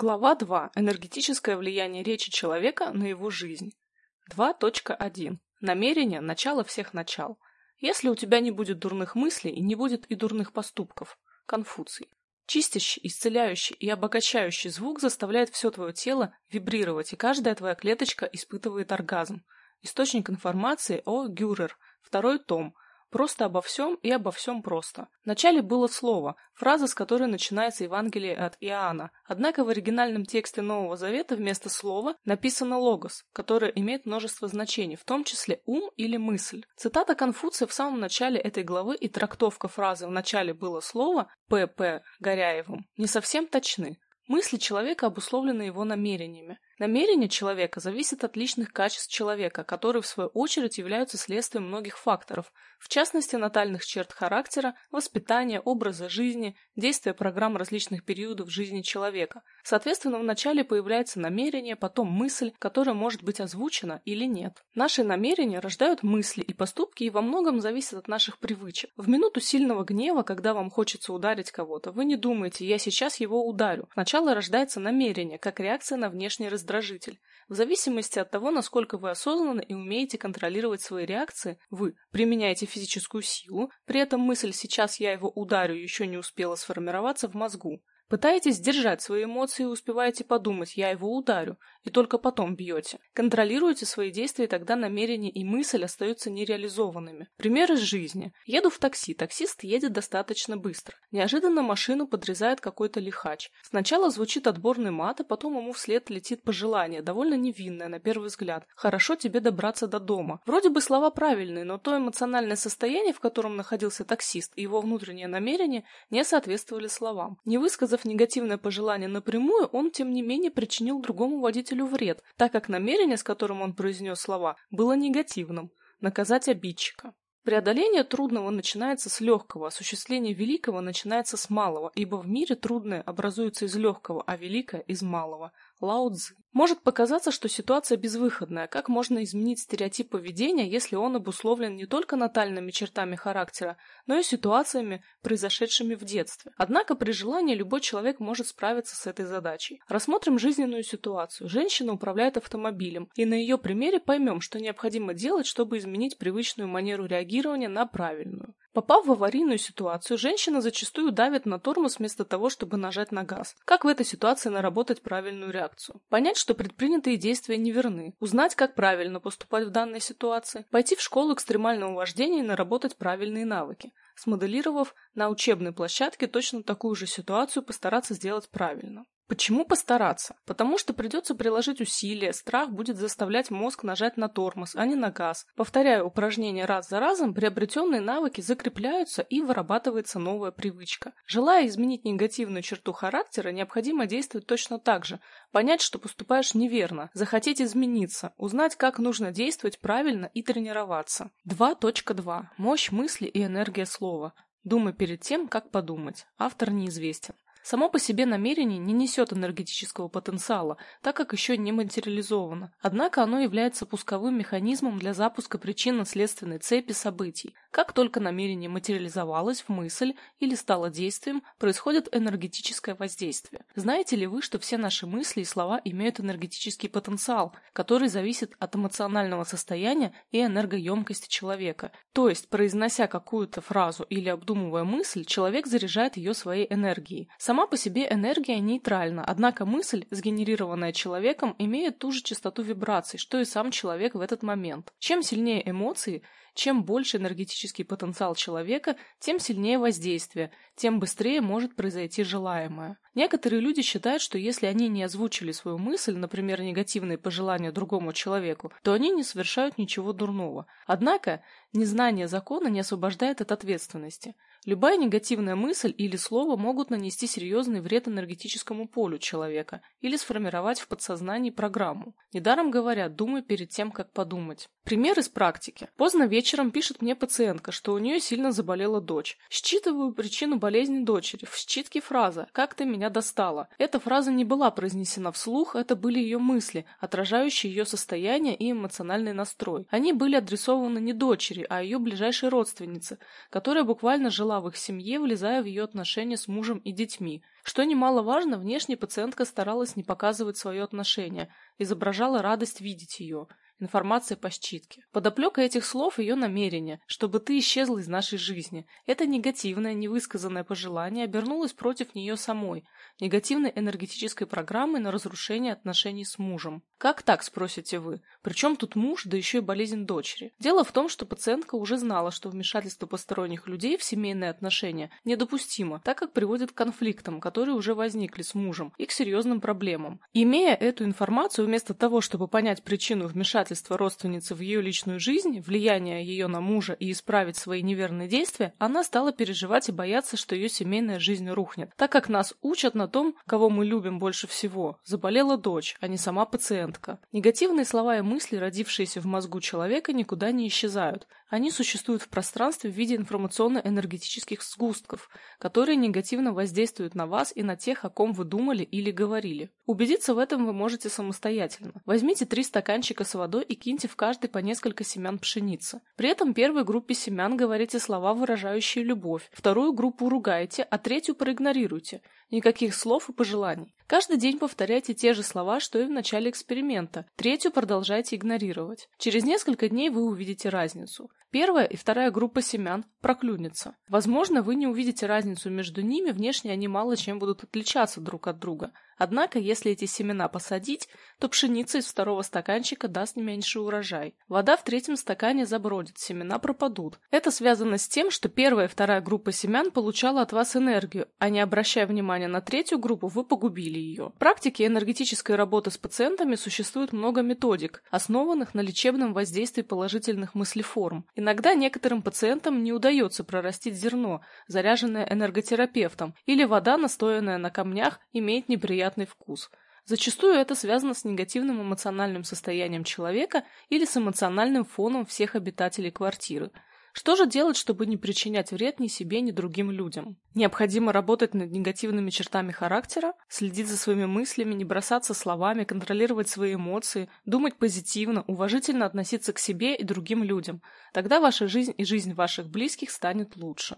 Глава 2. Энергетическое влияние речи человека на его жизнь. 2.1. Намерение – начало всех начал. Если у тебя не будет дурных мыслей, не будет и дурных поступков. Конфуций. Чистящий, исцеляющий и обогащающий звук заставляет все твое тело вибрировать, и каждая твоя клеточка испытывает оргазм. Источник информации о Гюрер, второй том – Просто обо всем и обо всем просто. В начале было слово, фраза, с которой начинается Евангелие от Иоанна. Однако в оригинальном тексте Нового Завета вместо слова написано логос, которое имеет множество значений, в том числе ум или мысль. Цитата Конфуция в самом начале этой главы и трактовка фразы «в начале было слово» П.П. Горяевым не совсем точны. Мысли человека обусловлены его намерениями. Намерение человека зависит от личных качеств человека, которые в свою очередь являются следствием многих факторов, в частности натальных черт характера, воспитания, образа жизни, действия программ различных периодов жизни человека. Соответственно, вначале появляется намерение, потом мысль, которая может быть озвучена или нет. Наши намерения рождают мысли и поступки и во многом зависят от наших привычек. В минуту сильного гнева, когда вам хочется ударить кого-то, вы не думаете «я сейчас его ударю». Сначала рождается намерение, как реакция на внешний раздражение раздражитель. В зависимости от того, насколько вы осознанно и умеете контролировать свои реакции, вы применяете физическую силу, при этом мысль «сейчас я его ударю» еще не успела сформироваться в мозгу. Пытаетесь сдержать свои эмоции и успеваете подумать «я его ударю», и только потом бьете. Контролируете свои действия, и тогда намерение и мысль остаются нереализованными. Пример из жизни. Еду в такси, таксист едет достаточно быстро. Неожиданно машину подрезает какой-то лихач. Сначала звучит отборный мат, а потом ему вслед летит пожелание, довольно невинное на первый взгляд. «Хорошо тебе добраться до дома». Вроде бы слова правильные, но то эмоциональное состояние, в котором находился таксист, и его внутреннее намерение не соответствовали словам. Не высказав высказав негативное пожелание напрямую, он, тем не менее, причинил другому водителю вред, так как намерение, с которым он произнес слова, было негативным – наказать обидчика. Преодоление трудного начинается с легкого, осуществление великого начинается с малого, ибо в мире трудное образуется из легкого, а великое – из малого. Лао Цзы. Может показаться, что ситуация безвыходная. Как можно изменить стереотип поведения, если он обусловлен не только натальными чертами характера, но и ситуациями, произошедшими в детстве? Однако при желании любой человек может справиться с этой задачей. Рассмотрим жизненную ситуацию. Женщина управляет автомобилем, и на ее примере поймем, что необходимо делать, чтобы изменить привычную манеру реагирования на правильную. Попав в аварийную ситуацию, женщина зачастую давит на тормоз вместо того, чтобы нажать на газ. Как в этой ситуации наработать правильную реакцию? Понять, что предпринятые действия неверны. Узнать, как правильно поступать в данной ситуации. Пойти в школу экстремального вождения и наработать правильные навыки. Смоделировав на учебной площадке точно такую же ситуацию, постараться сделать правильно. Почему постараться? Потому что придется приложить усилия, страх будет заставлять мозг нажать на тормоз, а не на газ. Повторяя упражнения раз за разом, приобретенные навыки закрепляются и вырабатывается новая привычка. Желая изменить негативную черту характера, необходимо действовать точно так же. Понять, что поступаешь неверно, захотеть измениться, узнать, как нужно действовать правильно и тренироваться. 2.2. Мощь мысли и энергия слова. Думай перед тем, как подумать. Автор неизвестен. Само по себе намерение не несет энергетического потенциала, так как еще не материализовано. Однако оно является пусковым механизмом для запуска причинно-следственной цепи событий. Как только намерение материализовалось в мысль или стало действием, происходит энергетическое воздействие. Знаете ли вы, что все наши мысли и слова имеют энергетический потенциал, который зависит от эмоционального состояния и энергоемкости человека? То есть, произнося какую-то фразу или обдумывая мысль, человек заряжает ее своей энергией. Сама Сама по себе энергия нейтральна, однако мысль, сгенерированная человеком, имеет ту же частоту вибраций, что и сам человек в этот момент. Чем сильнее эмоции, чем больше энергетический потенциал человека, тем сильнее воздействие, тем быстрее может произойти желаемое. Некоторые люди считают, что если они не озвучили свою мысль, например, негативные пожелания другому человеку, то они не совершают ничего дурного. Однако, незнание закона не освобождает от ответственности. Любая негативная мысль или слово могут нанести серьезный вред энергетическому полю человека или сформировать в подсознании программу. Недаром говорят «думай перед тем, как подумать». Пример из практики. Поздно вечером пишет мне пациентка, что у нее сильно заболела дочь. Считываю причину болезни дочери. В считке фраза «как ты меня достала». Эта фраза не была произнесена вслух, это были ее мысли, отражающие ее состояние и эмоциональный настрой. Они были адресованы не дочери, а ее ближайшей родственнице, которая буквально жила жила в их семье, влезая в ее отношения с мужем и детьми. Что немаловажно, внешне пациентка старалась не показывать свое отношение, изображала радость видеть ее – Информация по считке. Подоплека этих слов – ее намерение, чтобы ты исчезла из нашей жизни. Это негативное, невысказанное пожелание обернулось против нее самой, негативной энергетической программой на разрушение отношений с мужем. Как так, спросите вы? Причем тут муж, да еще и болезнь дочери? Дело в том, что пациентка уже знала, что вмешательство посторонних людей в семейные отношения недопустимо, так как приводит к конфликтам, которые уже возникли с мужем, и к серьезным проблемам. Имея эту информацию, вместо того, чтобы понять причину вмешательства родственницы в ее личную жизнь, влияние ее на мужа и исправить свои неверные действия, она стала переживать и бояться, что ее семейная жизнь рухнет. Так как нас учат на том, кого мы любим больше всего, заболела дочь, а не сама пациентка. Негативные слова и мысли, родившиеся в мозгу человека, никуда не исчезают. Они существуют в пространстве в виде информационно-энергетических сгустков, которые негативно воздействуют на вас и на тех, о ком вы думали или говорили. Убедиться в этом вы можете самостоятельно. Возьмите три стаканчика с водой и киньте в каждый по несколько семян пшеницы. При этом первой группе семян говорите слова, выражающие любовь, вторую группу ругаете, а третью проигнорируйте. Никаких слов и пожеланий. Каждый день повторяйте те же слова, что и в начале эксперимента. Третью продолжайте игнорировать. Через несколько дней вы увидите разницу. Первая и вторая группа семян проклюнется. Возможно, вы не увидите разницу между ними, внешне они мало чем будут отличаться друг от друга. Однако, если эти семена посадить, то пшеница из второго стаканчика даст не меньший урожай. Вода в третьем стакане забродит, семена пропадут. Это связано с тем, что первая и вторая группа семян получала от вас энергию, а не обращая внимания на третью группу, вы погубили ее. В практике энергетической работы с пациентами существует много методик, основанных на лечебном воздействии положительных мыслеформ. Иногда некоторым пациентам не удается прорастить зерно, заряженное энерготерапевтом, или вода, настоянная на камнях, имеет неприятный вкус. Зачастую это связано с негативным эмоциональным состоянием человека или с эмоциональным фоном всех обитателей квартиры – что же делать, чтобы не причинять вред ни себе, ни другим людям? Необходимо работать над негативными чертами характера, следить за своими мыслями, не бросаться словами, контролировать свои эмоции, думать позитивно, уважительно относиться к себе и другим людям. Тогда ваша жизнь и жизнь ваших близких станет лучше.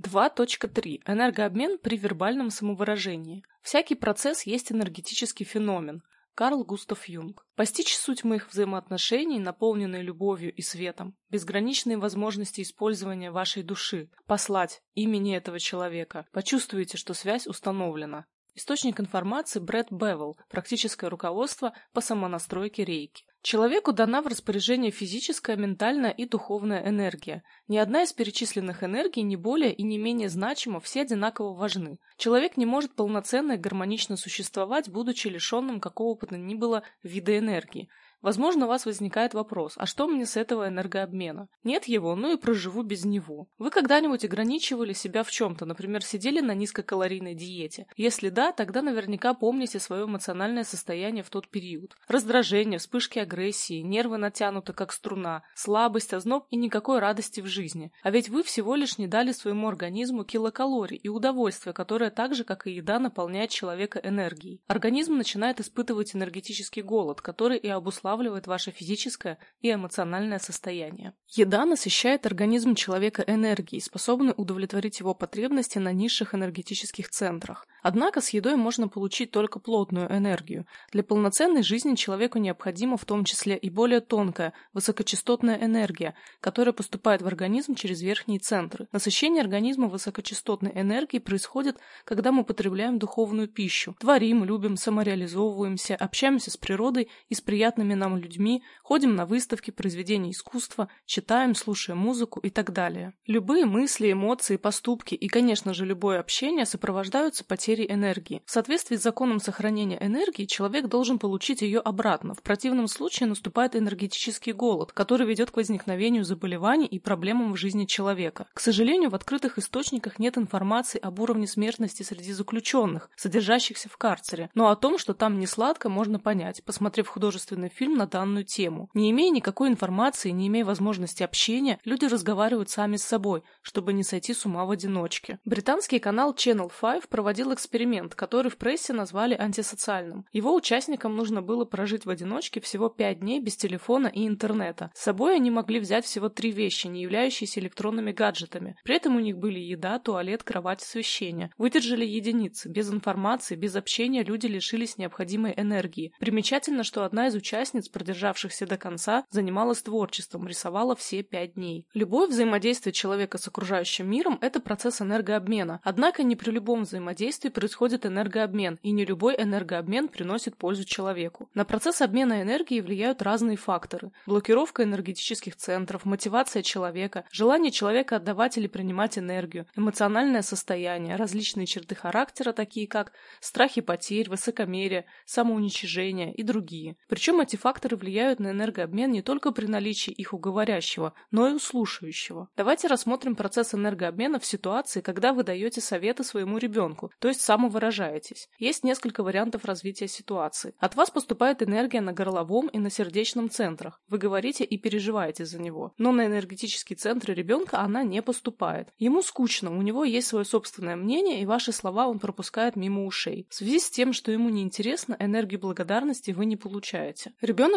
2.3. Энергообмен при вербальном самовыражении. Всякий процесс есть энергетический феномен. Карл Густав Юнг. Постичь суть моих взаимоотношений, наполненные любовью и светом, безграничные возможности использования вашей души, послать имени этого человека, почувствуете, что связь установлена. Источник информации Брэд Бевел. Практическое руководство по самонастройке рейки. Человеку дана в распоряжение физическая, ментальная и духовная энергия. Ни одна из перечисленных энергий не более и не менее значима, все одинаково важны. Человек не может полноценно и гармонично существовать, будучи лишенным какого бы то ни было вида энергии. Возможно, у вас возникает вопрос, а что мне с этого энергообмена? Нет его, ну и проживу без него. Вы когда-нибудь ограничивали себя в чем-то, например, сидели на низкокалорийной диете? Если да, тогда наверняка помните свое эмоциональное состояние в тот период. Раздражение, вспышки агрессии, нервы натянуты как струна, слабость, озноб и никакой радости в жизни. А ведь вы всего лишь не дали своему организму килокалорий и удовольствие, которое так же, как и еда, наполняет человека энергией. Организм начинает испытывать энергетический голод, который и обуславливает обуславливает ваше физическое и эмоциональное состояние. Еда насыщает организм человека энергией, способной удовлетворить его потребности на низших энергетических центрах. Однако с едой можно получить только плотную энергию. Для полноценной жизни человеку необходима в том числе и более тонкая, высокочастотная энергия, которая поступает в организм через верхние центры. Насыщение организма высокочастотной энергией происходит, когда мы потребляем духовную пищу, творим, любим, самореализовываемся, общаемся с природой и с приятными нам людьми, ходим на выставки произведений искусства, читаем, слушаем музыку и так далее. Любые мысли, эмоции, поступки и, конечно же, любое общение сопровождаются потерей энергии. В соответствии с законом сохранения энергии человек должен получить ее обратно. В противном случае наступает энергетический голод, который ведет к возникновению заболеваний и проблемам в жизни человека. К сожалению, в открытых источниках нет информации об уровне смертности среди заключенных, содержащихся в карцере, но о том, что там не сладко, можно понять, посмотрев художественный фильм говорим на данную тему. Не имея никакой информации, не имея возможности общения, люди разговаривают сами с собой, чтобы не сойти с ума в одиночке. Британский канал Channel 5 проводил эксперимент, который в прессе назвали антисоциальным. Его участникам нужно было прожить в одиночке всего 5 дней без телефона и интернета. С собой они могли взять всего три вещи, не являющиеся электронными гаджетами. При этом у них были еда, туалет, кровать, освещение. Выдержали единицы. Без информации, без общения люди лишились необходимой энергии. Примечательно, что одна из участниц, продержавшихся до конца, занималась творчеством, рисовала все пять дней. Любое взаимодействие человека с окружающим миром – это процесс энергообмена. Однако не при любом взаимодействии происходит энергообмен, и не любой энергообмен приносит пользу человеку. На процесс обмена энергии влияют разные факторы. Блокировка энергетических центров, мотивация человека, желание человека отдавать или принимать энергию, эмоциональное состояние, различные черты характера, такие как страхи потерь, высокомерие, самоуничижение и другие. Причем эти факторы влияют на энергообмен не только при наличии их у говорящего, но и у слушающего. Давайте рассмотрим процесс энергообмена в ситуации, когда вы даете советы своему ребенку, то есть самовыражаетесь. Есть несколько вариантов развития ситуации. От вас поступает энергия на горловом и на сердечном центрах. Вы говорите и переживаете за него. Но на энергетические центры ребенка она не поступает. Ему скучно, у него есть свое собственное мнение, и ваши слова он пропускает мимо ушей. В связи с тем, что ему неинтересно, энергию благодарности вы не получаете.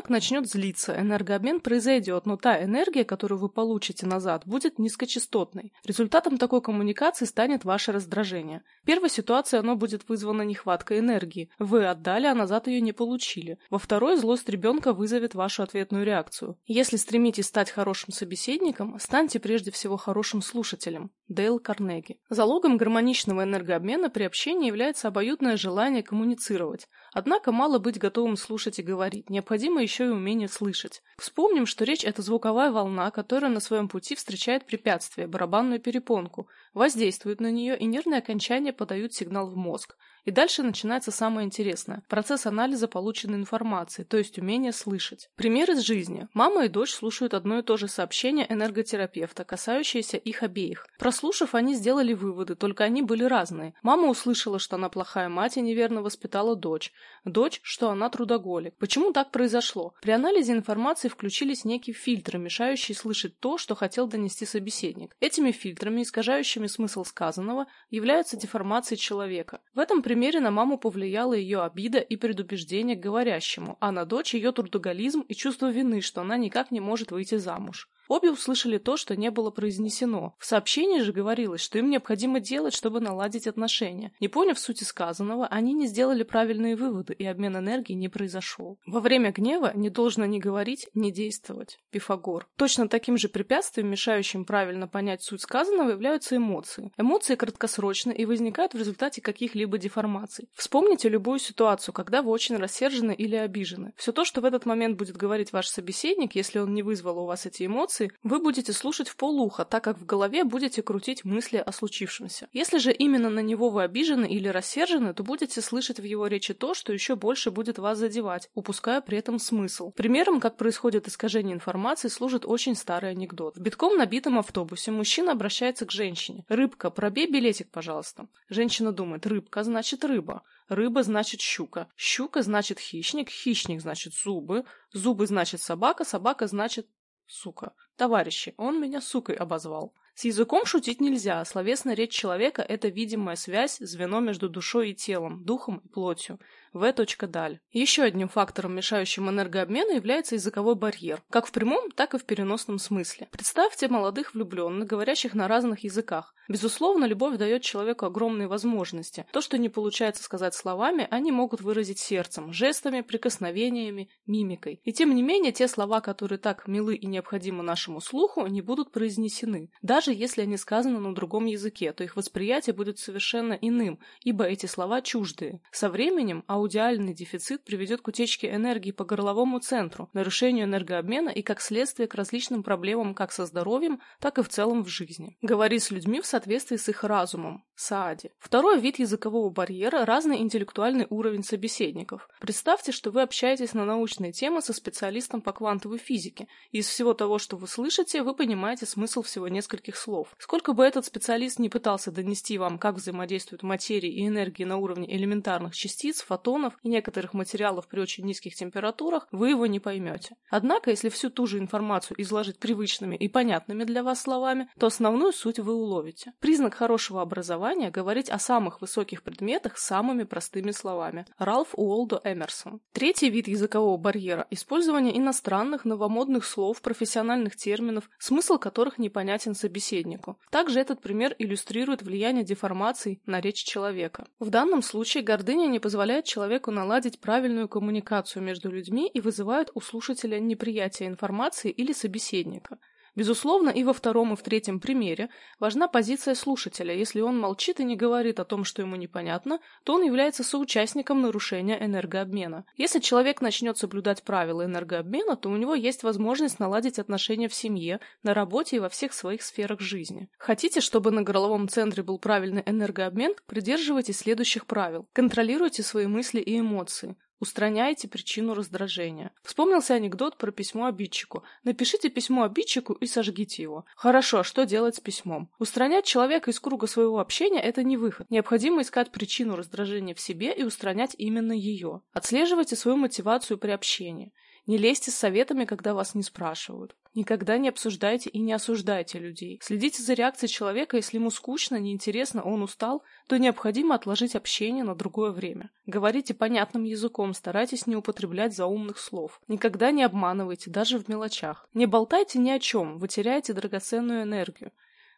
Начнет злиться, энергообмен произойдет, но та энергия, которую вы получите назад, будет низкочастотной. Результатом такой коммуникации станет ваше раздражение. В первой ситуации оно будет вызвано нехваткой энергии. Вы отдали, а назад ее не получили. Во второй злость ребенка вызовет вашу ответную реакцию. Если стремитесь стать хорошим собеседником, станьте прежде всего хорошим слушателем. Дейл Карнеги. Залогом гармоничного энергообмена при общении является обоюдное желание коммуницировать. Однако мало быть готовым слушать и говорить, необходимо еще и умение слышать. Вспомним, что речь – это звуковая волна, которая на своем пути встречает препятствие, барабанную перепонку, воздействует на нее, и нервные окончания подают сигнал в мозг. И дальше начинается самое интересное – процесс анализа полученной информации, то есть умение слышать. Пример из жизни. Мама и дочь слушают одно и то же сообщение энерготерапевта, касающееся их обеих. Прослушав, они сделали выводы, только они были разные. Мама услышала, что она плохая мать и неверно воспитала дочь. Дочь, что она трудоголик. Почему так произошло? При анализе информации включились некие фильтры, мешающие слышать то, что хотел донести собеседник. Этими фильтрами, искажающими смысл сказанного, являются деформации человека. В этом примере на маму повлияла ее обида и предубеждение к говорящему, а на дочь ее трудоголизм и чувство вины, что она никак не может выйти замуж. Обе услышали то, что не было произнесено. В сообщении же говорилось, что им необходимо делать, чтобы наладить отношения. Не поняв сути сказанного, они не сделали правильные выводы, и обмен энергией не произошел. Во время гнева не должно ни говорить, ни действовать. Пифагор. Точно таким же препятствием, мешающим правильно понять суть сказанного, являются эмоции. Эмоции краткосрочны и возникают в результате каких-либо деформаций. Вспомните любую ситуацию, когда вы очень рассержены или обижены. Все то, что в этот момент будет говорить ваш собеседник, если он не вызвал у вас эти эмоции, эмоций вы будете слушать в полуха, так как в голове будете крутить мысли о случившемся. Если же именно на него вы обижены или рассержены, то будете слышать в его речи то, что еще больше будет вас задевать, упуская при этом смысл. Примером, как происходит искажение информации, служит очень старый анекдот. В битком набитом автобусе мужчина обращается к женщине. «Рыбка, пробей билетик, пожалуйста». Женщина думает, рыбка значит рыба. Рыба значит щука. Щука значит хищник. Хищник значит зубы. Зубы значит собака. Собака значит сука. Товарищи, он меня сукой обозвал. С языком шутить нельзя, словесная речь человека – это видимая связь, звено между душой и телом, духом и плотью. В. Даль. Еще одним фактором, мешающим энергообмену, является языковой барьер, как в прямом, так и в переносном смысле. Представьте молодых влюбленных, говорящих на разных языках. Безусловно, любовь дает человеку огромные возможности. То, что не получается сказать словами, они могут выразить сердцем, жестами, прикосновениями, мимикой. И тем не менее, те слова, которые так милы и необходимы нашему слуху, не будут произнесены. Даже если они сказаны на другом языке, то их восприятие будет совершенно иным, ибо эти слова чуждые. Со временем, а аудиальный дефицит приведет к утечке энергии по горловому центру, нарушению энергообмена и, как следствие, к различным проблемам как со здоровьем, так и в целом в жизни. Говори с людьми в соответствии с их разумом. Саади. Второй вид языкового барьера – разный интеллектуальный уровень собеседников. Представьте, что вы общаетесь на научные темы со специалистом по квантовой физике. Из всего того, что вы слышите, вы понимаете смысл всего нескольких слов. Сколько бы этот специалист не пытался донести вам, как взаимодействуют материи и энергии на уровне элементарных частиц, фотонов и некоторых материалов при очень низких температурах, вы его не поймете. Однако, если всю ту же информацию изложить привычными и понятными для вас словами, то основную суть вы уловите. Признак хорошего образования – говорить о самых высоких предметах самыми простыми словами. Ральф Уолдо Эмерсон. Третий вид языкового барьера – использование иностранных новомодных слов, профессиональных терминов, смысл которых непонятен собеседнику. Также этот пример иллюстрирует влияние деформаций на речь человека. В данном случае гордыня не позволяет человеку наладить правильную коммуникацию между людьми и вызывает у слушателя неприятие информации или собеседника. Безусловно, и во втором, и в третьем примере важна позиция слушателя. Если он молчит и не говорит о том, что ему непонятно, то он является соучастником нарушения энергообмена. Если человек начнет соблюдать правила энергообмена, то у него есть возможность наладить отношения в семье, на работе и во всех своих сферах жизни. Хотите, чтобы на горловом центре был правильный энергообмен? Придерживайтесь следующих правил. Контролируйте свои мысли и эмоции. Устраняйте причину раздражения. Вспомнился анекдот про письмо обидчику. Напишите письмо обидчику и сожгите его. Хорошо, а что делать с письмом? Устранять человека из круга своего общения – это не выход. Необходимо искать причину раздражения в себе и устранять именно ее. Отслеживайте свою мотивацию при общении. Не лезьте с советами, когда вас не спрашивают. Никогда не обсуждайте и не осуждайте людей. Следите за реакцией человека, если ему скучно, неинтересно, он устал, то необходимо отложить общение на другое время. Говорите понятным языком, старайтесь не употреблять заумных слов. Никогда не обманывайте, даже в мелочах. Не болтайте ни о чем, вы теряете драгоценную энергию.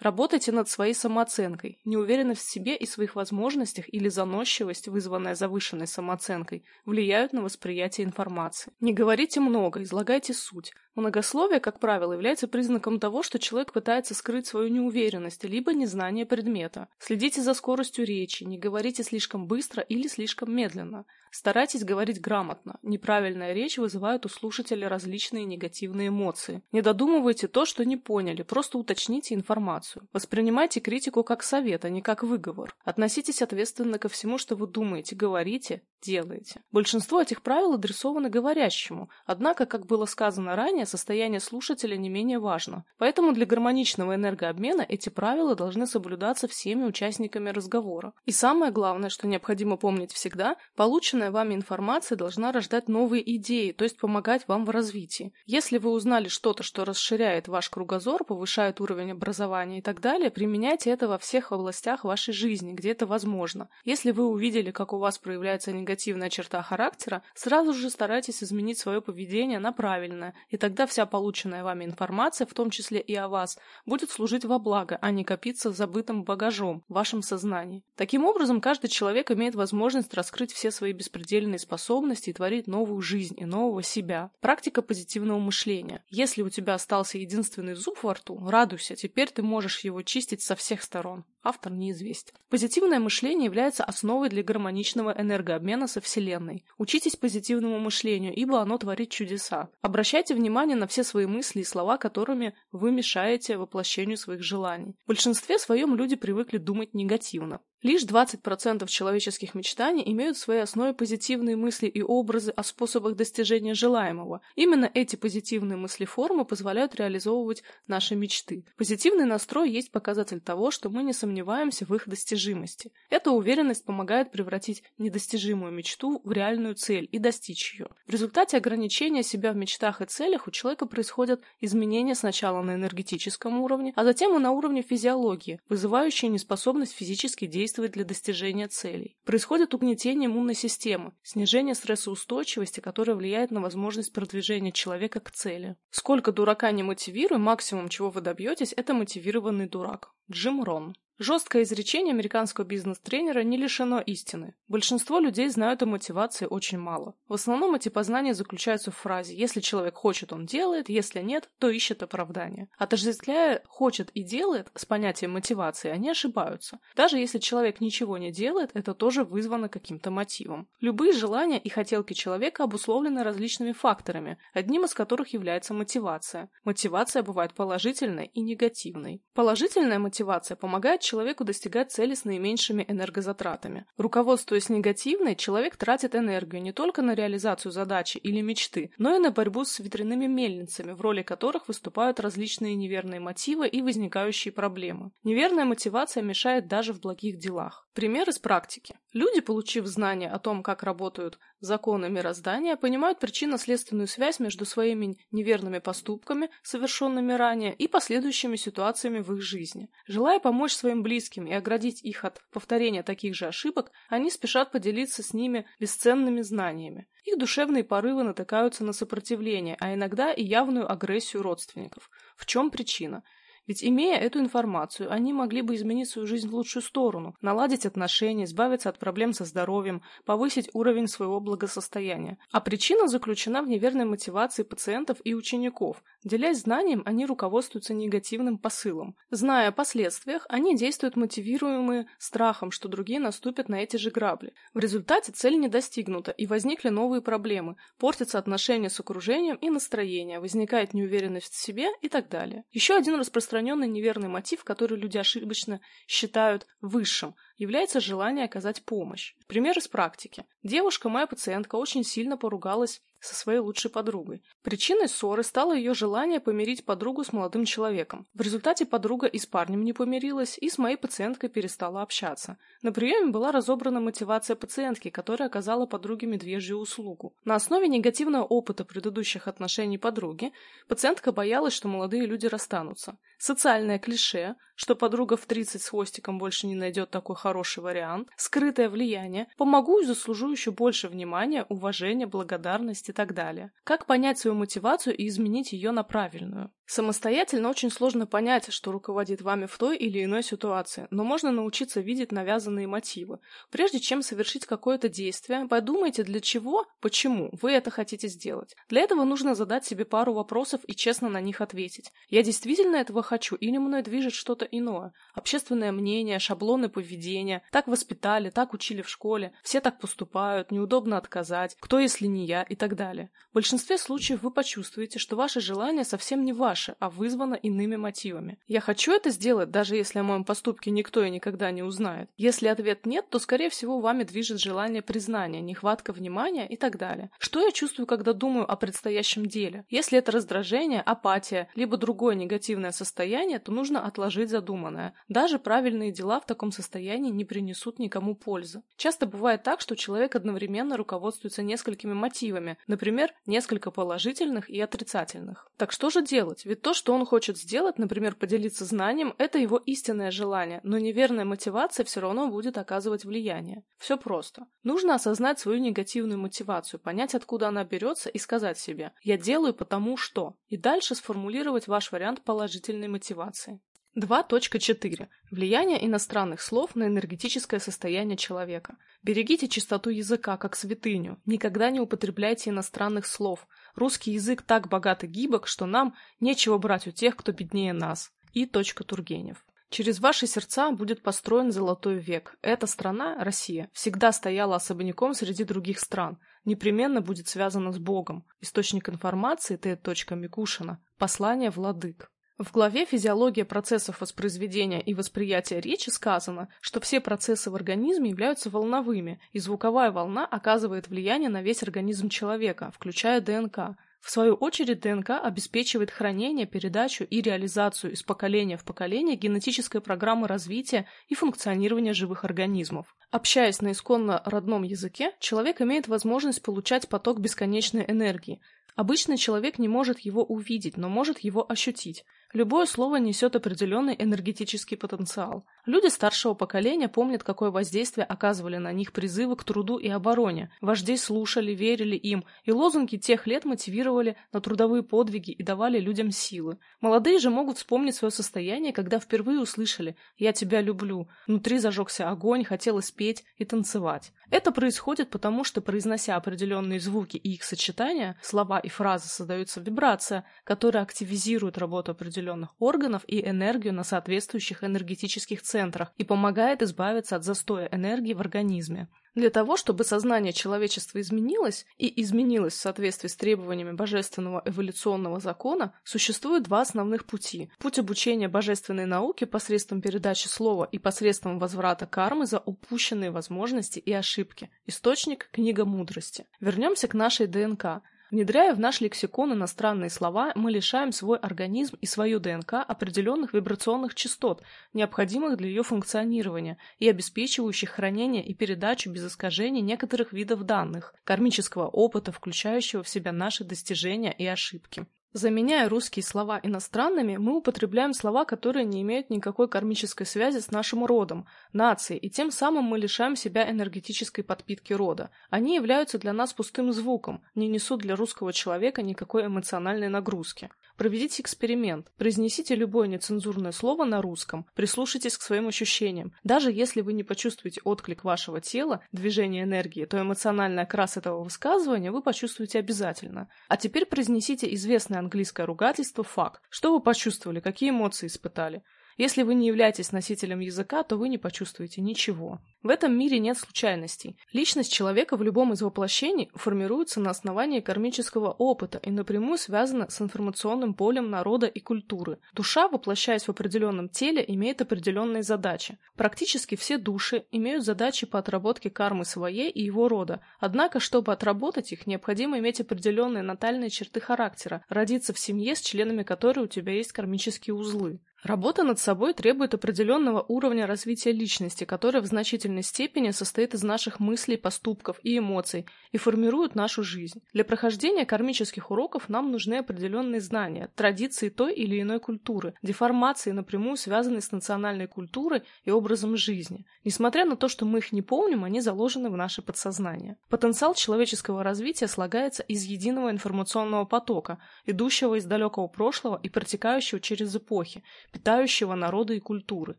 Работайте над своей самооценкой. Неуверенность в себе и своих возможностях или заносчивость, вызванная завышенной самооценкой, влияют на восприятие информации. Не говорите много, излагайте суть. Многословие, как правило, является признаком того, что человек пытается скрыть свою неуверенность либо незнание предмета. Следите за скоростью речи, не говорите слишком быстро или слишком медленно. Старайтесь говорить грамотно. Неправильная речь вызывает у слушателя различные негативные эмоции. Не додумывайте то, что не поняли, просто уточните информацию. Воспринимайте критику как совет, а не как выговор. Относитесь ответственно ко всему, что вы думаете, говорите, делаете. Большинство этих правил адресованы говорящему, однако, как было сказано ранее, состояние слушателя не менее важно. Поэтому для гармоничного энергообмена эти правила должны соблюдаться всеми участниками разговора. И самое главное, что необходимо помнить всегда, полученная вами информация должна рождать новые идеи, то есть помогать вам в развитии. Если вы узнали что-то, что расширяет ваш кругозор, повышает уровень образования и так далее, применяйте это во всех областях вашей жизни, где это возможно. Если вы увидели, как у вас проявляется негативная черта характера, сразу же старайтесь изменить свое поведение на правильное, и тогда Тогда вся полученная вами информация, в том числе и о вас, будет служить во благо, а не копиться забытым багажом в вашем сознании. Таким образом, каждый человек имеет возможность раскрыть все свои беспредельные способности и творить новую жизнь и нового себя. Практика позитивного мышления. Если у тебя остался единственный зуб во рту, радуйся, теперь ты можешь его чистить со всех сторон. Автор неизвестен. Позитивное мышление является основой для гармоничного энергообмена со Вселенной. Учитесь позитивному мышлению, ибо оно творит чудеса. Обращайте внимание на все свои мысли и слова, которыми вы мешаете воплощению своих желаний. В большинстве своем люди привыкли думать негативно. Лишь 20% человеческих мечтаний имеют в своей основе позитивные мысли и образы о способах достижения желаемого. Именно эти позитивные мыслеформы позволяют реализовывать наши мечты. Позитивный настрой есть показатель того, что мы не сомневаемся в их достижимости. Эта уверенность помогает превратить недостижимую мечту в реальную цель и достичь ее. В результате ограничения себя в мечтах и целях у человека происходят изменения сначала на энергетическом уровне, а затем и на уровне физиологии, вызывающие неспособность физически действовать действовать для достижения целей. Происходит угнетение иммунной системы, снижение стрессоустойчивости, которое влияет на возможность продвижения человека к цели. Сколько дурака не мотивируй, максимум, чего вы добьетесь, это мотивированный дурак. Джим Рон. Жесткое изречение американского бизнес-тренера не лишено истины. Большинство людей знают о мотивации очень мало. В основном эти познания заключаются в фразе «если человек хочет, он делает, если нет, то ищет оправдание». Отождествляя «хочет» и «делает» с понятием мотивации, они ошибаются. Даже если человек ничего не делает, это тоже вызвано каким-то мотивом. Любые желания и хотелки человека обусловлены различными факторами, одним из которых является мотивация. Мотивация бывает положительной и негативной. Положительная мотивация помогает человеку достигать цели с наименьшими энергозатратами. Руководствуясь негативной, человек тратит энергию не только на реализацию задачи или мечты, но и на борьбу с ветряными мельницами, в роли которых выступают различные неверные мотивы и возникающие проблемы. Неверная мотивация мешает даже в благих делах. Пример из практики. Люди, получив знания о том, как работают законы мироздания, понимают причинно-следственную связь между своими неверными поступками, совершенными ранее, и последующими ситуациями в их жизни. Желая помочь своим близким и оградить их от повторения таких же ошибок, они спешат поделиться с ними бесценными знаниями. Их душевные порывы натыкаются на сопротивление, а иногда и явную агрессию родственников. В чем причина? Ведь имея эту информацию, они могли бы изменить свою жизнь в лучшую сторону, наладить отношения, избавиться от проблем со здоровьем, повысить уровень своего благосостояния. А причина заключена в неверной мотивации пациентов и учеников. Делясь знанием, они руководствуются негативным посылом. Зная о последствиях, они действуют мотивируемые страхом, что другие наступят на эти же грабли. В результате цель не достигнута, и возникли новые проблемы, портятся отношения с окружением и настроение, возникает неуверенность в себе и так далее. Еще один распространенный распространенный неверный мотив, который люди ошибочно считают высшим, является желание оказать помощь. Пример из практики. Девушка, моя пациентка, очень сильно поругалась со своей лучшей подругой. Причиной ссоры стало ее желание помирить подругу с молодым человеком. В результате подруга и с парнем не помирилась, и с моей пациенткой перестала общаться. На приеме была разобрана мотивация пациентки, которая оказала подруге медвежью услугу. На основе негативного опыта предыдущих отношений подруги, пациентка боялась, что молодые люди расстанутся. Социальное клише, что подруга в 30 с хвостиком больше не найдет такой хороший вариант, скрытое влияние, помогу и заслужу еще больше внимания, уважения, благодарности и так далее. Как понять свою мотивацию и изменить ее на правильную? Самостоятельно очень сложно понять, что руководит вами в той или иной ситуации, но можно научиться видеть навязанные мотивы. Прежде чем совершить какое-то действие, подумайте, для чего, почему вы это хотите сделать. Для этого нужно задать себе пару вопросов и честно на них ответить. Я действительно этого хочу или мной движет что-то иное? Общественное мнение, шаблоны поведения, так воспитали, так учили в школе, все так поступают, неудобно отказать, кто если не я и так далее. В большинстве случаев вы почувствуете, что ваше желание совсем не ваше, а вызвано иными мотивами. Я хочу это сделать, даже если о моем поступке никто и никогда не узнает. Если ответ нет, то, скорее всего, вами движет желание признания, нехватка внимания и так далее. Что я чувствую, когда думаю о предстоящем деле? Если это раздражение, апатия, либо другое негативное состояние, то нужно отложить задуманное. Даже правильные дела в таком состоянии не принесут никому пользы. Часто бывает так, что человек одновременно руководствуется несколькими мотивами, например, несколько положительных и отрицательных. Так что же делать? Ведь то, что он хочет сделать, например, поделиться знанием, это его истинное желание, но неверная мотивация все равно будет оказывать влияние. Все просто. Нужно осознать свою негативную мотивацию, понять, откуда она берется и сказать себе «я делаю потому что» и дальше сформулировать ваш вариант положительной мотивации. 2.4. Влияние иностранных слов на энергетическое состояние человека. Берегите чистоту языка, как святыню. Никогда не употребляйте иностранных слов. Русский язык так богат и гибок, что нам нечего брать у тех, кто беднее нас. И. Тургенев. Через ваши сердца будет построен золотой век. Эта страна, Россия, всегда стояла особняком среди других стран. Непременно будет связана с Богом. Источник информации Т. Микушина. Послание владык. В главе «Физиология процессов воспроизведения и восприятия речи» сказано, что все процессы в организме являются волновыми, и звуковая волна оказывает влияние на весь организм человека, включая ДНК. В свою очередь ДНК обеспечивает хранение, передачу и реализацию из поколения в поколение генетической программы развития и функционирования живых организмов. Общаясь на исконно родном языке, человек имеет возможность получать поток бесконечной энергии. Обычный человек не может его увидеть, но может его ощутить. Любое слово несет определенный энергетический потенциал. Люди старшего поколения помнят, какое воздействие оказывали на них призывы к труду и обороне. Вождей слушали, верили им, и лозунги тех лет мотивировали на трудовые подвиги и давали людям силы. Молодые же могут вспомнить свое состояние, когда впервые услышали «я тебя люблю», внутри зажегся огонь, хотелось петь и танцевать. Это происходит потому, что, произнося определенные звуки и их сочетания, слова и фразы создаются вибрация, которая активизирует работу определенных определенных органов и энергию на соответствующих энергетических центрах и помогает избавиться от застоя энергии в организме. Для того, чтобы сознание человечества изменилось и изменилось в соответствии с требованиями божественного эволюционного закона, существует два основных пути. Путь обучения божественной науке посредством передачи слова и посредством возврата кармы за упущенные возможности и ошибки. Источник – книга мудрости. Вернемся к нашей ДНК – Внедряя в наш лексикон иностранные слова, мы лишаем свой организм и свою ДНК определенных вибрационных частот, необходимых для ее функционирования и обеспечивающих хранение и передачу без искажений некоторых видов данных, кармического опыта, включающего в себя наши достижения и ошибки. Заменяя русские слова иностранными, мы употребляем слова, которые не имеют никакой кармической связи с нашим родом, нацией, и тем самым мы лишаем себя энергетической подпитки рода. Они являются для нас пустым звуком, не несут для русского человека никакой эмоциональной нагрузки. Проведите эксперимент. Произнесите любое нецензурное слово на русском, прислушайтесь к своим ощущениям. Даже если вы не почувствуете отклик вашего тела, движение энергии, то эмоциональный окрас этого высказывания вы почувствуете обязательно. А теперь произнесите известное английское ругательство «fuck». Что вы почувствовали, какие эмоции испытали? Если вы не являетесь носителем языка, то вы не почувствуете ничего. В этом мире нет случайностей. Личность человека в любом из воплощений формируется на основании кармического опыта и напрямую связана с информационным полем народа и культуры. Душа, воплощаясь в определенном теле, имеет определенные задачи. Практически все души имеют задачи по отработке кармы своей и его рода. Однако, чтобы отработать их, необходимо иметь определенные натальные черты характера, родиться в семье, с членами которой у тебя есть кармические узлы. Работа над собой требует определенного уровня развития личности, которая в значительной степени состоит из наших мыслей, поступков и эмоций и формирует нашу жизнь. Для прохождения кармических уроков нам нужны определенные знания, традиции той или иной культуры, деформации, напрямую связанные с национальной культурой и образом жизни. Несмотря на то, что мы их не помним, они заложены в наше подсознание. Потенциал человеческого развития слагается из единого информационного потока, идущего из далекого прошлого и протекающего через эпохи, питающего народы и культуры.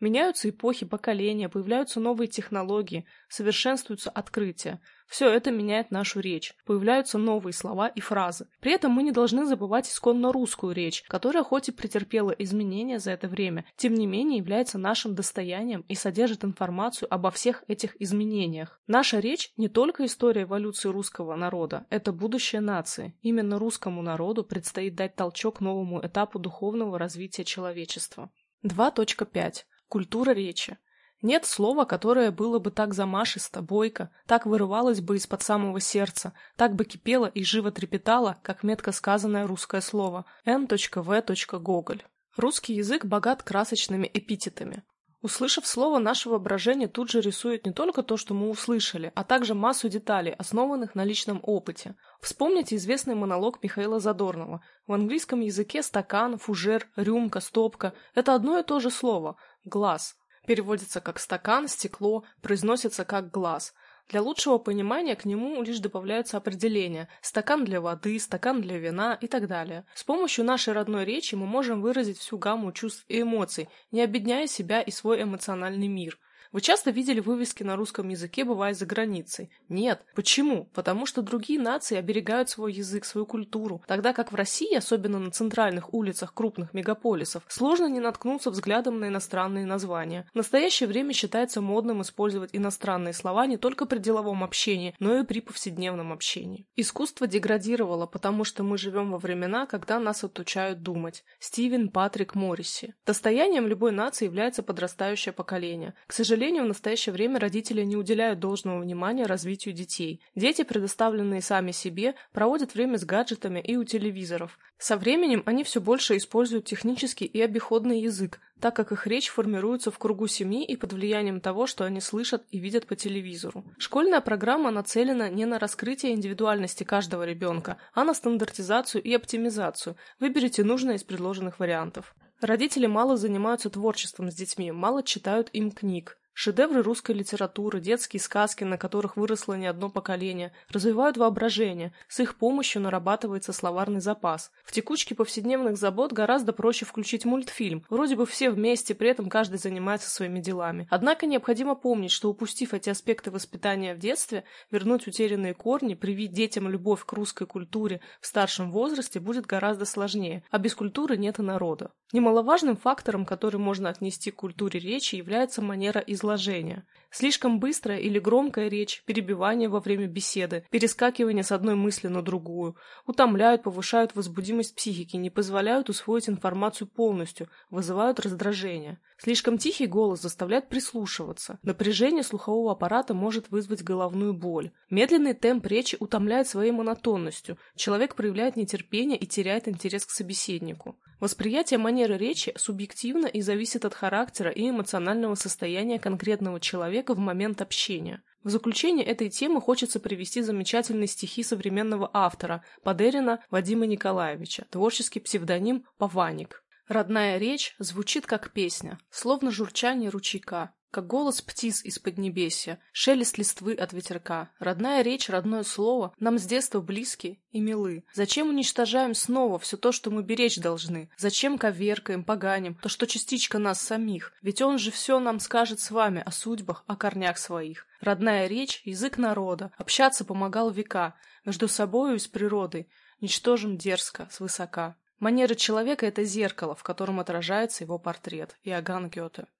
Меняются эпохи, поколения, появляются новые технологии, совершенствуются открытия. Все это меняет нашу речь, появляются новые слова и фразы. При этом мы не должны забывать исконно русскую речь, которая хоть и претерпела изменения за это время, тем не менее является нашим достоянием и содержит информацию обо всех этих изменениях. Наша речь не только история эволюции русского народа, это будущее нации. Именно русскому народу предстоит дать толчок новому этапу духовного развития человечества. 2.5. Культура речи. Нет слова, которое было бы так замашисто, бойко, так вырывалось бы из-под самого сердца, так бы кипело и живо трепетало, как метко сказанное русское слово Н.В. Гоголь. Русский язык богат красочными эпитетами. Услышав слово, наше воображение тут же рисует не только то, что мы услышали, а также массу деталей, основанных на личном опыте. Вспомните известный монолог Михаила Задорнова. В английском языке стакан, фужер, рюмка, стопка – это одно и то же слово – глаз. Переводится как стакан, стекло, произносится как глаз – для лучшего понимания к нему лишь добавляются определения – стакан для воды, стакан для вина и так далее. С помощью нашей родной речи мы можем выразить всю гамму чувств и эмоций, не обедняя себя и свой эмоциональный мир. Вы часто видели вывески на русском языке, бывая за границей? Нет. Почему? Потому что другие нации оберегают свой язык, свою культуру, тогда как в России, особенно на центральных улицах крупных мегаполисов, сложно не наткнуться взглядом на иностранные названия. В настоящее время считается модным использовать иностранные слова не только при деловом общении, но и при повседневном общении. Искусство деградировало, потому что мы живем во времена, когда нас отучают думать. Стивен Патрик Морриси. Достоянием любой нации является подрастающее поколение. К сожалению, сожалению, в настоящее время родители не уделяют должного внимания развитию детей. Дети, предоставленные сами себе, проводят время с гаджетами и у телевизоров. Со временем они все больше используют технический и обиходный язык, так как их речь формируется в кругу семьи и под влиянием того, что они слышат и видят по телевизору. Школьная программа нацелена не на раскрытие индивидуальности каждого ребенка, а на стандартизацию и оптимизацию. Выберите нужное из предложенных вариантов. Родители мало занимаются творчеством с детьми, мало читают им книг. Шедевры русской литературы, детские сказки, на которых выросло не одно поколение, развивают воображение, с их помощью нарабатывается словарный запас. В текучке повседневных забот гораздо проще включить мультфильм, вроде бы все вместе, при этом каждый занимается своими делами. Однако необходимо помнить, что упустив эти аспекты воспитания в детстве, вернуть утерянные корни, привить детям любовь к русской культуре в старшем возрасте будет гораздо сложнее, а без культуры нет и народа. Немаловажным фактором, который можно отнести к культуре речи, является манера изложения изложения. Слишком быстрая или громкая речь, перебивание во время беседы, перескакивание с одной мысли на другую, утомляют, повышают возбудимость психики, не позволяют усвоить информацию полностью, вызывают раздражение. Слишком тихий голос заставляет прислушиваться. Напряжение слухового аппарата может вызвать головную боль. Медленный темп речи утомляет своей монотонностью. Человек проявляет нетерпение и теряет интерес к собеседнику. Восприятие манеры речи субъективно и зависит от характера и эмоционального состояния конкретного человека в момент общения. В заключение этой темы хочется привести замечательные стихи современного автора Падерина Вадима Николаевича, творческий псевдоним Паваник. Родная речь звучит как песня, словно журчание ручейка, как голос птиц из поднебесья, шелест листвы от ветерка. Родная речь, родное слово нам с детства близки и милы. Зачем уничтожаем снова все то, что мы беречь должны? Зачем коверкаем, поганим то, что частичка нас самих? Ведь он же все нам скажет с вами о судьбах, о корнях своих. Родная речь — язык народа, общаться помогал века, между собою и с природой, ничтожим дерзко, свысока. Манера человека — это зеркало, в котором отражается его портрет. Иоганн Гёте.